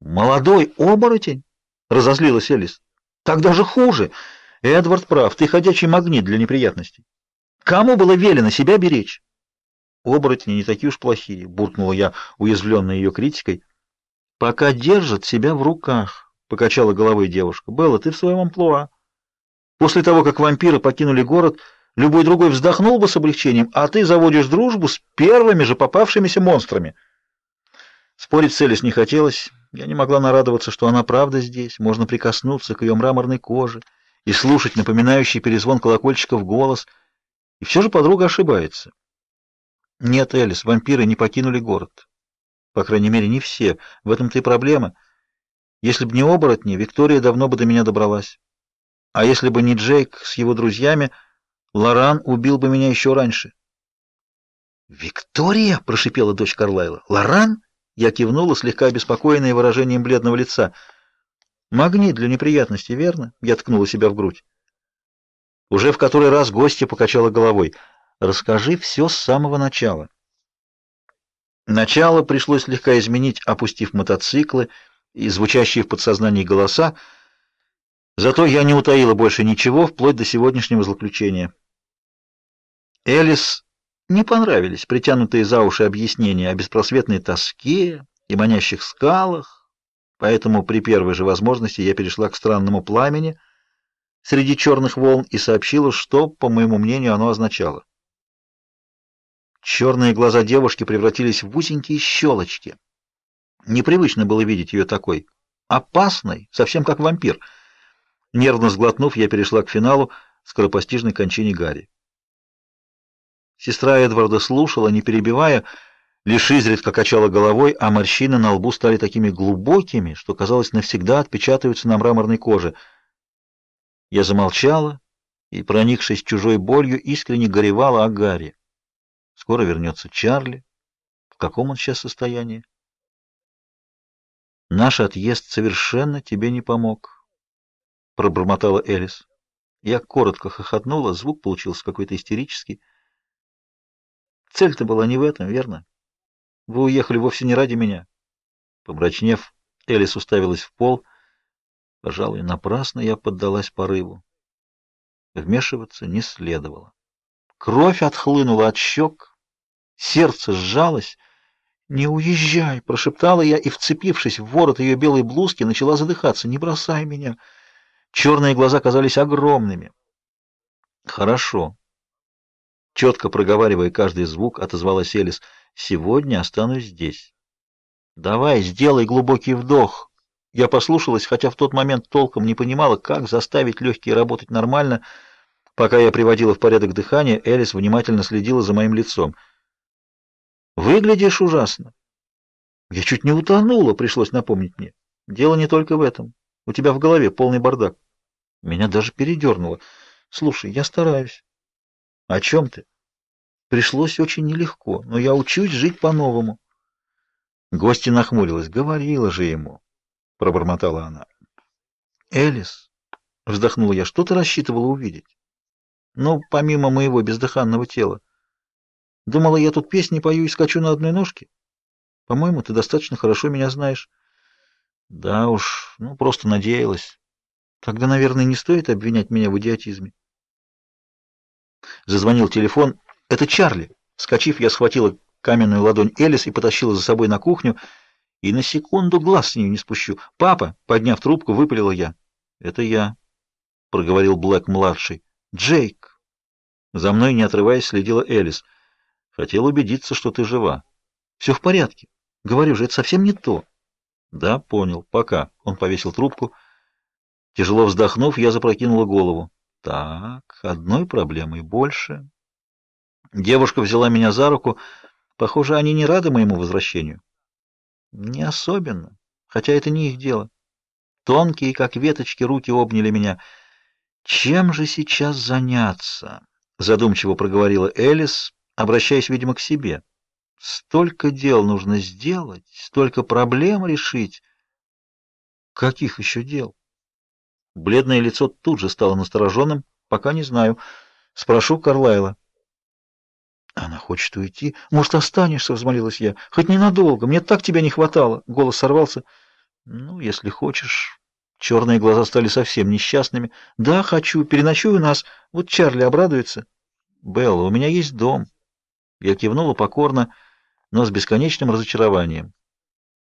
Молодой оборотень? Разозлилась Элис. Так даже хуже. Эдвард прав, ты ходячий магнит для неприятностей. Кому было велено себя беречь? Оборотни не такие уж плохие, буркнула я, уязвленная ее критикой. Пока держат себя в руках, покачала головой девушка. Белла, ты в своем амплуа. После того, как вампиры покинули город, любой другой вздохнул бы с облегчением, а ты заводишь дружбу с первыми же попавшимися монстрами. Спорить с Элис не хотелось. Я не могла нарадоваться, что она правда здесь. Можно прикоснуться к ее мраморной коже и слушать напоминающий перезвон колокольчиков голос. И все же подруга ошибается. Нет, Элис, вампиры не покинули город. По крайней мере, не все. В этом-то и проблема. Если бы не оборотни, Виктория давно бы до меня добралась. А если бы не Джейк с его друзьями, Лоран убил бы меня еще раньше. «Виктория!» — прошипела дочь Карлайла. «Лоран?» — я кивнула, слегка обеспокоенная выражением бледного лица. «Магнит для неприятностей, верно?» — я ткнула себя в грудь. Уже в который раз гостья покачала головой — Расскажи все с самого начала. Начало пришлось слегка изменить, опустив мотоциклы и звучащие в подсознании голоса. Зато я не утаила больше ничего, вплоть до сегодняшнего злоключения. Элис не понравились притянутые за уши объяснения о беспросветной тоске и манящих скалах, поэтому при первой же возможности я перешла к странному пламени среди черных волн и сообщила, что, по моему мнению, оно означало. Черные глаза девушки превратились в узенькие щелочки. Непривычно было видеть ее такой. Опасной, совсем как вампир. Нервно сглотнув, я перешла к финалу скоропостижной кончине Гарри. Сестра Эдварда слушала, не перебивая, лишь изредка качала головой, а морщины на лбу стали такими глубокими, что, казалось, навсегда отпечатаются на мраморной коже. Я замолчала и, проникшись чужой болью, искренне горевала о Гарри. Скоро вернется Чарли. В каком он сейчас состоянии? Наш отъезд совершенно тебе не помог, пробормотала Элис. Я коротко хохотнула, звук получился какой-то истерический. Цель-то была не в этом, верно? Вы уехали вовсе не ради меня. Помрачнев, Элис уставилась в пол. Пожалуй, напрасно я поддалась порыву. Вмешиваться не следовало. Кровь отхлынула от щек, Сердце сжалось. «Не уезжай!» — прошептала я и, вцепившись в ворот ее белой блузки, начала задыхаться. «Не бросай меня!» Черные глаза казались огромными. «Хорошо». Четко проговаривая каждый звук, отозвалась Элис. «Сегодня останусь здесь». «Давай, сделай глубокий вдох». Я послушалась, хотя в тот момент толком не понимала, как заставить легкие работать нормально. Пока я приводила в порядок дыхание, Элис внимательно следила за моим лицом — Выглядишь ужасно. Я чуть не утонула, пришлось напомнить мне. Дело не только в этом. У тебя в голове полный бардак. Меня даже передернуло. Слушай, я стараюсь. О чем ты? Пришлось очень нелегко, но я учусь жить по-новому. Гостья нахмурилась. Говорила же ему, пробормотала она. Элис, вздохнула я, что ты рассчитывала увидеть? Ну, помимо моего бездыханного тела. Думала, я тут песни пою и скачу на одной ножке? По-моему, ты достаточно хорошо меня знаешь. Да уж, ну просто надеялась. Тогда, наверное, не стоит обвинять меня в идиотизме. Зазвонил телефон. Это Чарли. Скочив, я схватила каменную ладонь Элис и потащила за собой на кухню, и на секунду глаз с нее не спущу. «Папа!» — подняв трубку, выпалила я. «Это я», — проговорил Блэк-младший. «Джейк!» За мной, не отрываясь, следила Элис — Хотел убедиться, что ты жива. Все в порядке. Говорю же, это совсем не то. Да, понял. Пока. Он повесил трубку. Тяжело вздохнув, я запрокинула голову. Так, одной проблемой больше. Девушка взяла меня за руку. Похоже, они не рады моему возвращению. Не особенно, хотя это не их дело. Тонкие, как веточки, руки обняли меня. Чем же сейчас заняться? Задумчиво проговорила Элис, обращаясь, видимо, к себе. Столько дел нужно сделать, столько проблем решить. Каких еще дел? Бледное лицо тут же стало настороженным. Пока не знаю. Спрошу Карлайла. Она хочет уйти. Может, останешься, взмолилась я. Хоть ненадолго. Мне так тебя не хватало. Голос сорвался. Ну, если хочешь. Черные глаза стали совсем несчастными. Да, хочу. Переночуй у нас. Вот Чарли обрадуется. Белла, у меня есть дом. Я кивнула покорно, но с бесконечным разочарованием.